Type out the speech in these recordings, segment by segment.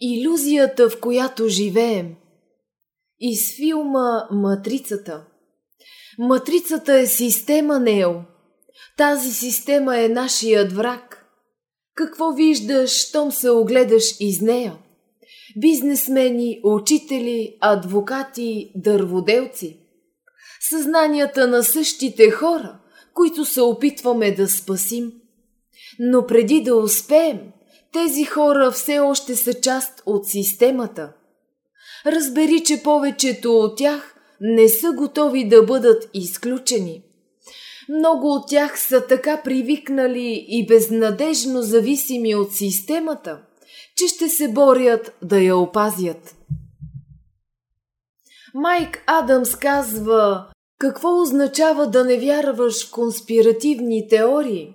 Иллюзията, в която живеем. Из филма Матрицата. Матрицата е система, Нео. Тази система е нашият враг. Какво виждаш, щом се огледаш из нея? Бизнесмени, учители, адвокати, дърводелци. Съзнанията на същите хора, които се опитваме да спасим. Но преди да успеем, тези хора все още са част от системата. Разбери, че повечето от тях не са готови да бъдат изключени. Много от тях са така привикнали и безнадежно зависими от системата, че ще се борят да я опазят. Майк Адамс казва, какво означава да не вярваш в конспиративни теории?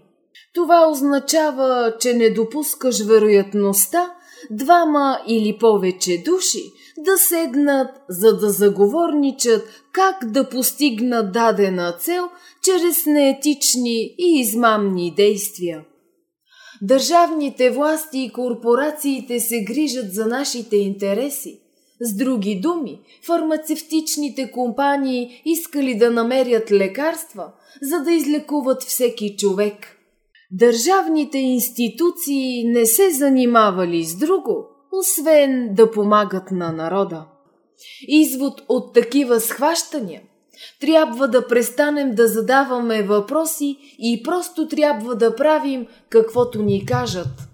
Това означава, че не допускаш вероятността двама или повече души да седнат, за да заговорничат как да постигнат дадена цел чрез неетични и измамни действия. Държавните власти и корпорациите се грижат за нашите интереси. С други думи, фармацевтичните компании искали да намерят лекарства, за да излекуват всеки човек – Държавните институции не се занимавали с друго, освен да помагат на народа. Извод от такива схващания трябва да престанем да задаваме въпроси и просто трябва да правим каквото ни кажат.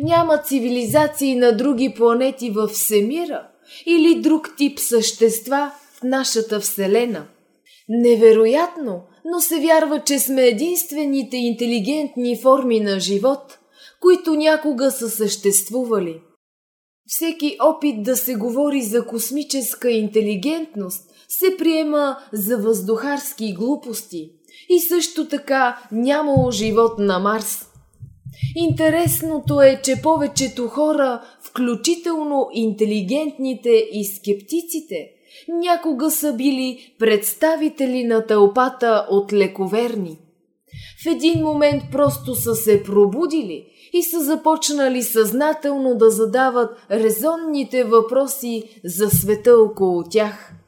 Няма цивилизации на други планети в Всемира или друг тип същества в нашата Вселена. Невероятно, но се вярва, че сме единствените интелигентни форми на живот, които някога са съществували. Всеки опит да се говори за космическа интелигентност се приема за въздухарски глупости и също така нямало живот на Марс. Интересното е, че повечето хора, включително интелигентните и скептиците, някога са били представители на тълпата от лековерни. В един момент просто са се пробудили и са започнали съзнателно да задават резонните въпроси за света около тях –